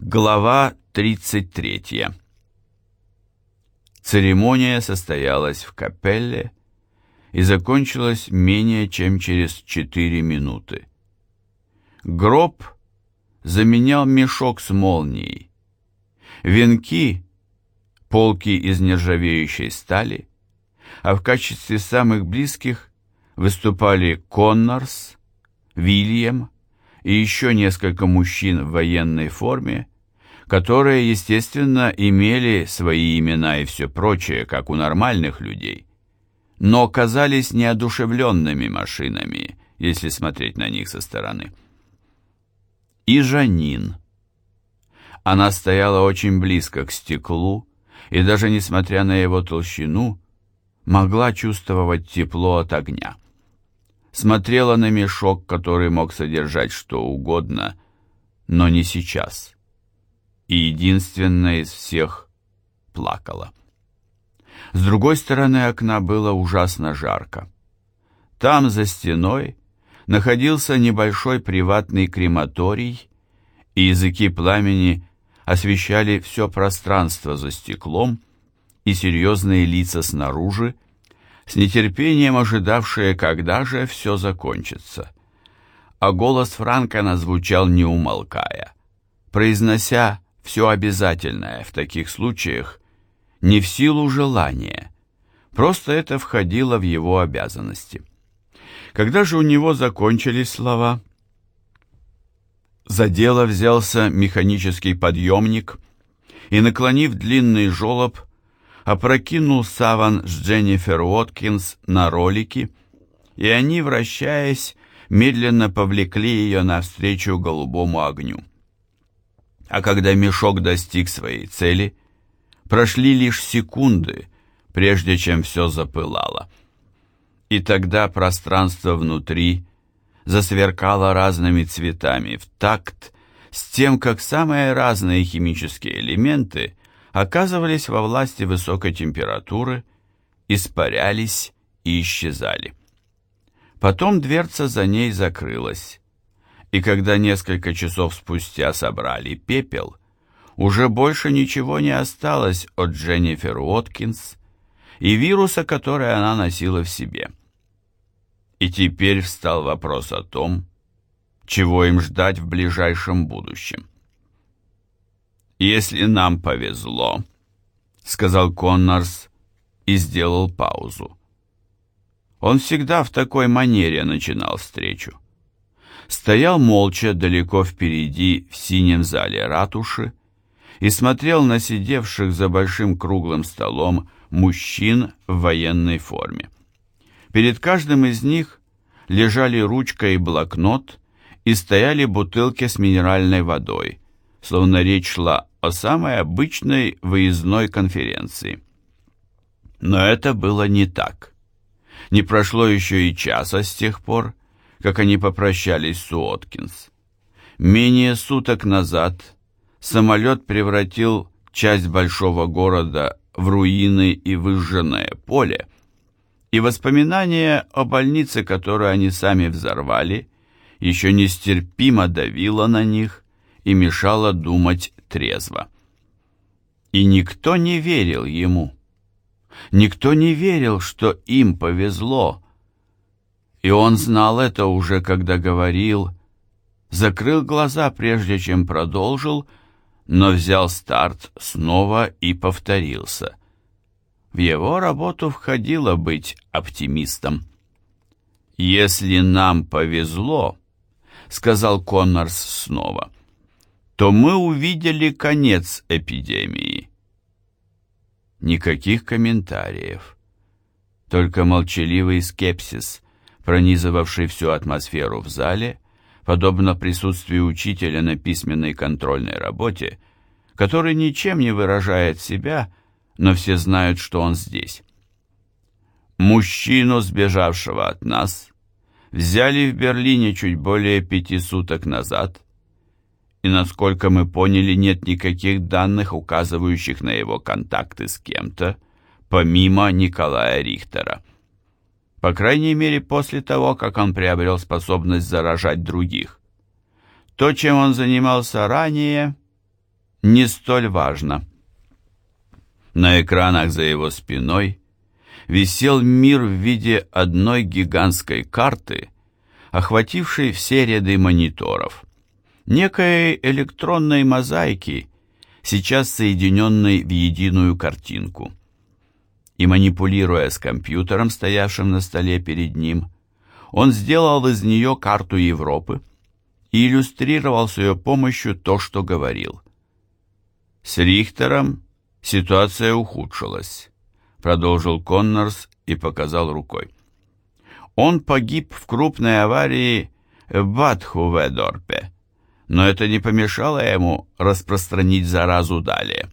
Глава 33. Церемония состоялась в капелле и закончилась менее чем через четыре минуты. Гроб заменял мешок с молнией. Венки — полки из нержавеющей стали, а в качестве самых близких выступали Коннорс, Вильям и еще несколько мужчин в военной форме, которые, естественно, имели свои имена и все прочее, как у нормальных людей, но казались неодушевленными машинами, если смотреть на них со стороны. И Жанин. Она стояла очень близко к стеклу, и даже несмотря на его толщину, могла чувствовать тепло от огня. Смотрела на мешок, который мог содержать что угодно, но не сейчас и единственная из всех плакала. С другой стороны окна было ужасно жарко. Там, за стеной, находился небольшой приватный крематорий, и языки пламени освещали все пространство за стеклом и серьезные лица снаружи, с нетерпением ожидавшие, когда же все закончится. А голос Франка звучал не умолкая, произнося все обязательное в таких случаях не в силу желания, просто это входило в его обязанности. Когда же у него закончились слова, за дело взялся механический подъемник и, наклонив длинный жолоб, опрокинул саван с Дженнифер Уоткинс на ролики, и они, вращаясь, медленно повлекли ее навстречу голубому огню. А когда мешок достиг своей цели, прошли лишь секунды, прежде чем все запылало. И тогда пространство внутри засверкало разными цветами в такт с тем, как самые разные химические элементы оказывались во власти высокой температуры, испарялись и исчезали. Потом дверца за ней закрылась, и когда несколько часов спустя собрали пепел, уже больше ничего не осталось от Дженнифер Уоткинс и вируса, который она носила в себе. И теперь встал вопрос о том, чего им ждать в ближайшем будущем. «Если нам повезло», — сказал Коннорс и сделал паузу. Он всегда в такой манере начинал встречу стоял молча далеко впереди в синем зале ратуши и смотрел на сидевших за большим круглым столом мужчин в военной форме. Перед каждым из них лежали ручка и блокнот и стояли бутылки с минеральной водой, словно речь шла о самой обычной выездной конференции. Но это было не так. Не прошло еще и часа с тех пор, как они попрощались с Уоткинс. Менее суток назад самолет превратил часть большого города в руины и выжженное поле, и воспоминание о больнице, которую они сами взорвали, еще нестерпимо давило на них и мешало думать трезво. И никто не верил ему. Никто не верил, что им повезло, и он знал это уже, когда говорил, закрыл глаза, прежде чем продолжил, но взял старт снова и повторился. В его работу входило быть оптимистом. «Если нам повезло», — сказал Коннорс снова, — «то мы увидели конец эпидемии». Никаких комментариев, только молчаливый скепсис, пронизывавший всю атмосферу в зале, подобно присутствию учителя на письменной контрольной работе, который ничем не выражает себя, но все знают, что он здесь. Мужчину, сбежавшего от нас, взяли в Берлине чуть более пяти суток назад, и, насколько мы поняли, нет никаких данных, указывающих на его контакты с кем-то, помимо Николая Рихтера по крайней мере после того, как он приобрел способность заражать других. То, чем он занимался ранее, не столь важно. На экранах за его спиной висел мир в виде одной гигантской карты, охватившей все ряды мониторов, некой электронной мозаики, сейчас соединенной в единую картинку. И манипулируя с компьютером, стоявшим на столе перед ним, он сделал из нее карту Европы и иллюстрировал с ее помощью то, что говорил. С Рихтером ситуация ухудшилась, продолжил Коннорс и показал рукой. Он погиб в крупной аварии в Батхуведорпе, но это не помешало ему распространить заразу далее.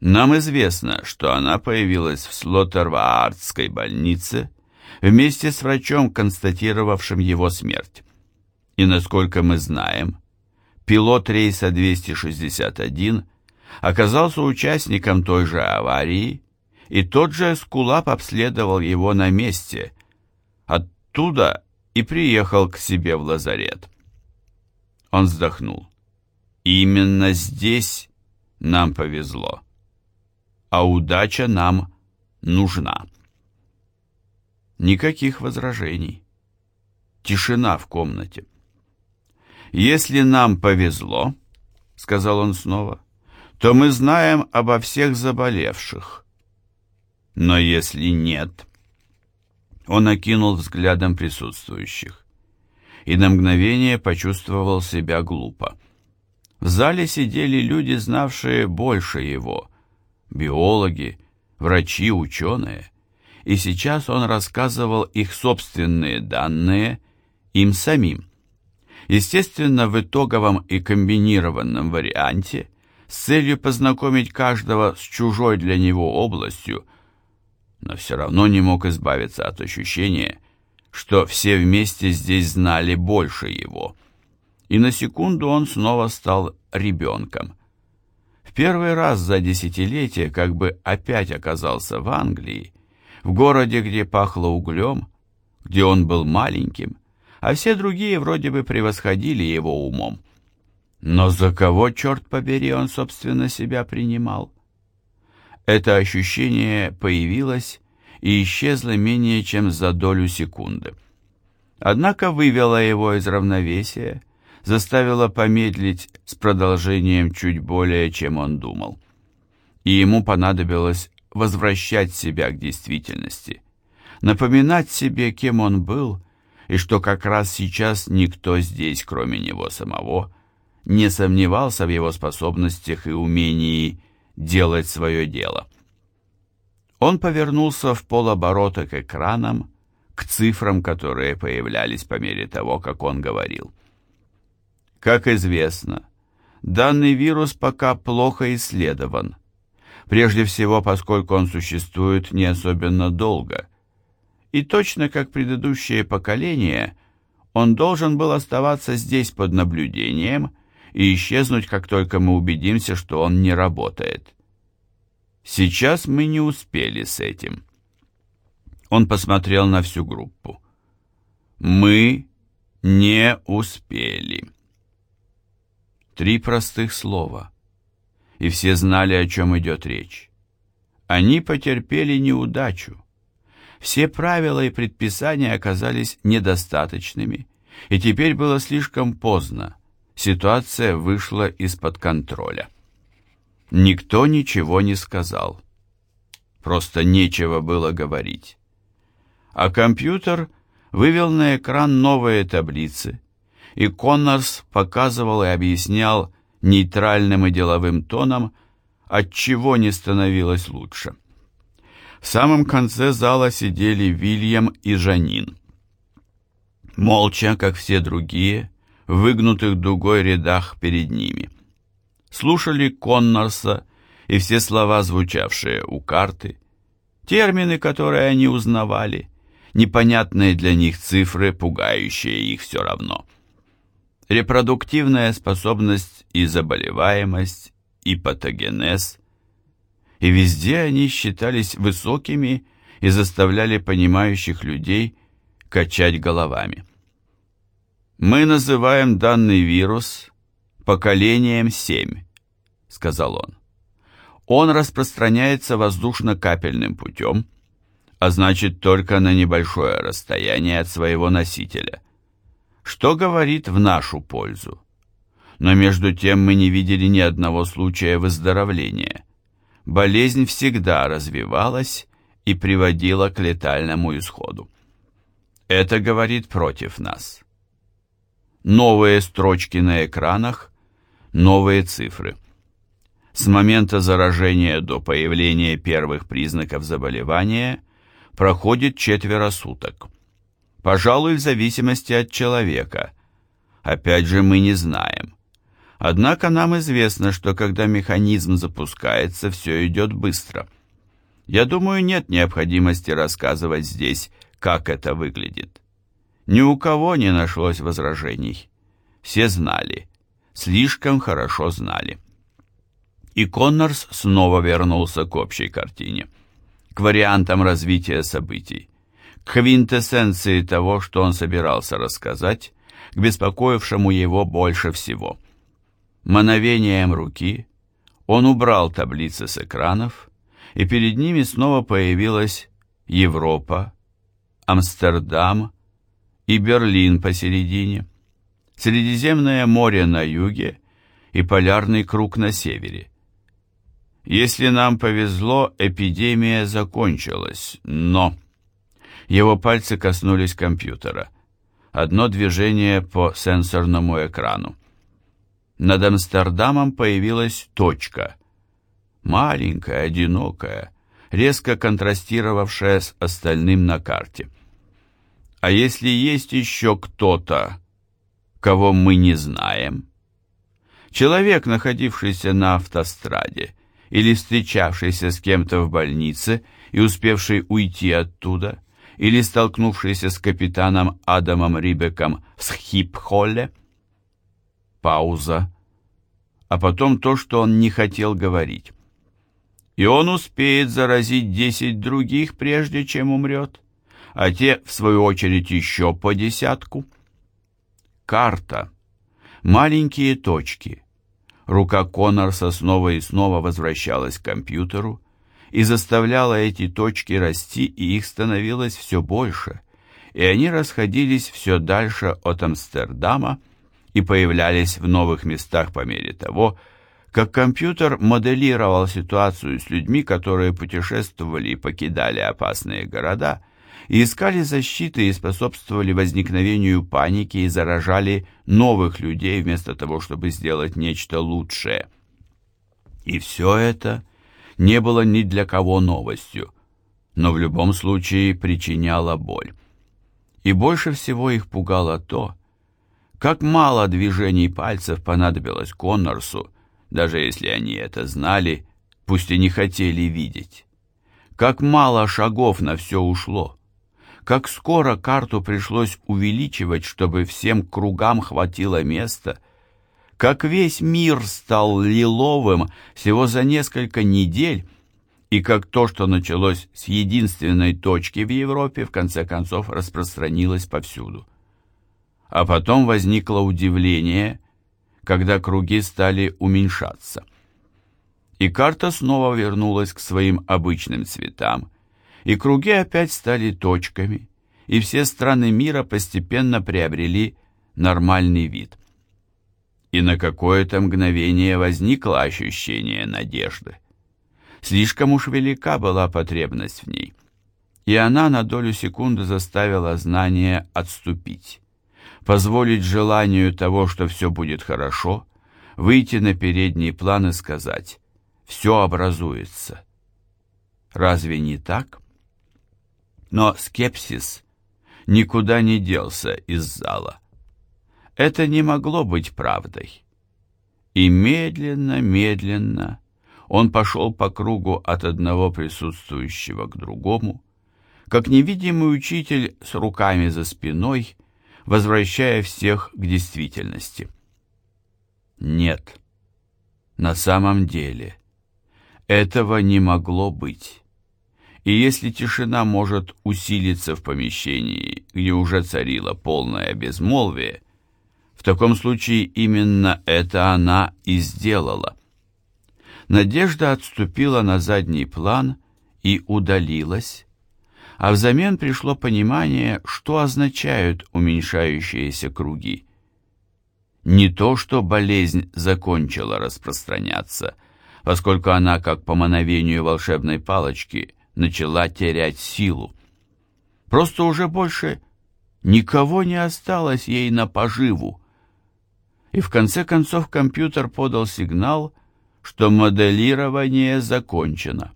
Нам известно, что она появилась в Слоттерваардской больнице вместе с врачом, констатировавшим его смерть. И насколько мы знаем, пилот рейса 261 оказался участником той же аварии, и тот же Эскулап обследовал его на месте, оттуда и приехал к себе в лазарет. Он вздохнул. Именно здесь нам повезло, а удача нам нужна. Никаких возражений. Тишина в комнате. «Если нам повезло, — сказал он снова, — то мы знаем обо всех заболевших. Но если нет... Он окинул взглядом присутствующих и на мгновение почувствовал себя глупо. В зале сидели люди, знавшие больше его, биологи, врачи, ученые, и сейчас он рассказывал их собственные данные им самим. Естественно, в итоговом и комбинированном варианте с целью познакомить каждого с чужой для него областью, но все равно не мог избавиться от ощущения, что все вместе здесь знали больше его. И на секунду он снова стал ребенком. В первый раз за десятилетие как бы опять оказался в Англии, в городе, где пахло углем, где он был маленьким, а все другие вроде бы превосходили его умом. Но за кого, черт побери, он, собственно, себя принимал? Это ощущение появилось и исчезло менее чем за долю секунды. Однако вывело его из равновесия, заставило помедлить с продолжением чуть более, чем он думал. И ему понадобилось возвращать себя к действительности, напоминать себе, кем он был, и что как раз сейчас никто здесь, кроме него самого, не сомневался в его способностях и умении делать свое дело. Он повернулся в полоборота к экранам, к цифрам, которые появлялись по мере того, как он говорил. Как известно, данный вирус пока плохо исследован, прежде всего поскольку он существует не особенно долго, и точно как предыдущее поколение, он должен был оставаться здесь под наблюдением и исчезнуть, как только мы убедимся, что он не работает. Сейчас мы не успели с этим. Он посмотрел на всю группу. Мы не успели. Три простых слова. И все знали, о чем идет речь. Они потерпели неудачу. Все правила и предписания оказались недостаточными, и теперь было слишком поздно ситуация вышла из-под контроля. Никто ничего не сказал. Просто нечего было говорить. А компьютер вывел на экран новые таблицы, и Коннорс показывал и объяснял нейтральным и деловым тоном, от чего не становилось лучше. В самом конце зала сидели Вильям и Жанин. Молча, как все другие, в выгнутых дугой рядах перед ними. Слушали Коннорса и все слова, звучавшие у карты, термины, которые они узнавали, непонятные для них цифры, пугающие их все равно. Репродуктивная способность и заболеваемость, и патогенез, и везде они считались высокими и заставляли понимающих людей качать головами. Мы называем данный вирус поколением 7, сказал он. Он распространяется воздушно-капельным путем, а значит только на небольшое расстояние от своего носителя, что говорит в нашу пользу. Но между тем мы не видели ни одного случая выздоровления. Болезнь всегда развивалась и приводила к летальному исходу. Это говорит против нас. Новые строчки на экранах, новые цифры. С момента заражения до появления первых признаков заболевания проходит четверо суток. Пожалуй, в зависимости от человека. Опять же, мы не знаем. Однако нам известно, что когда механизм запускается, все идет быстро. Я думаю, нет необходимости рассказывать здесь, как это выглядит. Ни у кого не нашлось возражений. Все знали, слишком хорошо знали. И Коннорс снова вернулся к общей картине, к вариантам развития событий, к квинтэссенции того, что он собирался рассказать, к беспокоившему его больше всего. Мановением руки он убрал таблицы с экранов, и перед ними снова появилась Европа, Амстердам и Берлин посередине, Средиземное море на юге и полярный круг на севере. Если нам повезло, эпидемия закончилась, но... Его пальцы коснулись компьютера. Одно движение по сенсорному экрану. Над Амстердамом появилась точка. Маленькая, одинокая, резко контрастировавшая с остальным на карте. А если есть еще кто-то, кого мы не знаем? Человек, находившийся на автостраде, или встречавшийся с кем-то в больнице и успевший уйти оттуда, или столкнувшийся с капитаном Адамом Рибеком в Схипхолле. Пауза. А потом то, что он не хотел говорить. И он успеет заразить десять других, прежде чем умрет, а те, в свою очередь, еще по десятку. Карта. Маленькие точки. Рука Коннорса снова и снова возвращалась к компьютеру и заставляла эти точки расти, и их становилось все больше, и они расходились все дальше от Амстердама и появлялись в новых местах по мере того, как компьютер моделировал ситуацию с людьми, которые путешествовали и покидали опасные города – и искали защиты и способствовали возникновению паники и заражали новых людей вместо того, чтобы сделать нечто лучшее. И все это не было ни для кого новостью, но в любом случае причиняло боль. И больше всего их пугало то, как мало движений пальцев понадобилось Коннорсу, даже если они это знали, пусть и не хотели видеть. Как мало шагов на все ушло как скоро карту пришлось увеличивать, чтобы всем кругам хватило места, как весь мир стал лиловым всего за несколько недель, и как то, что началось с единственной точки в Европе, в конце концов распространилось повсюду. А потом возникло удивление, когда круги стали уменьшаться. И карта снова вернулась к своим обычным цветам, и круги опять стали точками, и все страны мира постепенно приобрели нормальный вид. И на какое-то мгновение возникло ощущение надежды. Слишком уж велика была потребность в ней, и она на долю секунды заставила знание отступить, позволить желанию того, что все будет хорошо, выйти на передний план и сказать «все образуется». Разве не так? Но скепсис никуда не делся из зала. Это не могло быть правдой. И медленно, медленно он пошел по кругу от одного присутствующего к другому, как невидимый учитель с руками за спиной, возвращая всех к действительности. Нет, на самом деле этого не могло быть. И если тишина может усилиться в помещении, где уже царило полное безмолвие, в таком случае именно это она и сделала. Надежда отступила на задний план и удалилась, а взамен пришло понимание, что означают уменьшающиеся круги. Не то, что болезнь закончила распространяться, поскольку она, как по мановению волшебной палочки, начала терять силу. Просто уже больше никого не осталось ей на поживу. И в конце концов компьютер подал сигнал, что моделирование закончено.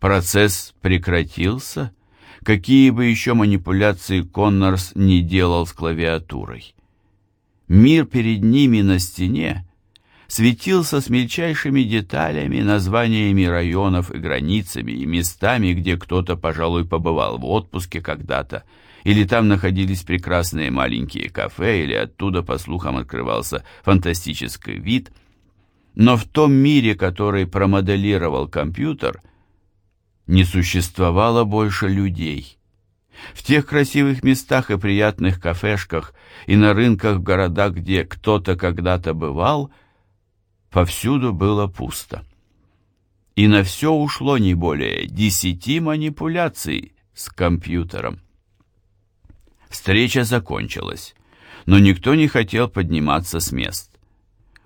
Процесс прекратился, какие бы еще манипуляции Коннорс не делал с клавиатурой. Мир перед ними на стене светился с мельчайшими деталями, названиями районов и границами, и местами, где кто-то, пожалуй, побывал в отпуске когда-то, или там находились прекрасные маленькие кафе, или оттуда, по слухам, открывался фантастический вид. Но в том мире, который промоделировал компьютер, не существовало больше людей. В тех красивых местах и приятных кафешках и на рынках в городах, где кто-то когда-то бывал, повсюду было пусто. И на все ушло не более десяти манипуляций с компьютером. Встреча закончилась, но никто не хотел подниматься с мест.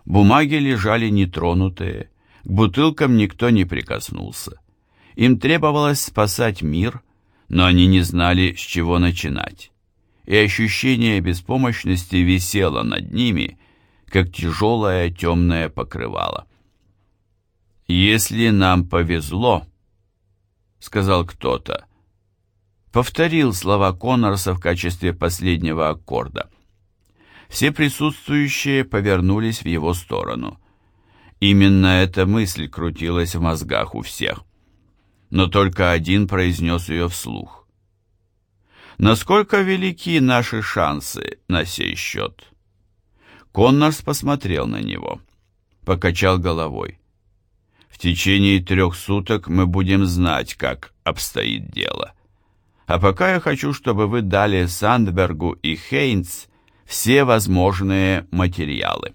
Бумаги лежали нетронутые, к бутылкам никто не прикоснулся. Им требовалось спасать мир, но они не знали, с чего начинать. И ощущение беспомощности висело над ними, как тяжелое темное покрывало. «Если нам повезло», — сказал кто-то, повторил слова Коннорса в качестве последнего аккорда. Все присутствующие повернулись в его сторону. Именно эта мысль крутилась в мозгах у всех но только один произнес ее вслух. «Насколько велики наши шансы на сей счет?» Коннорс посмотрел на него, покачал головой. «В течение трех суток мы будем знать, как обстоит дело. А пока я хочу, чтобы вы дали Сандбергу и Хейнс все возможные материалы».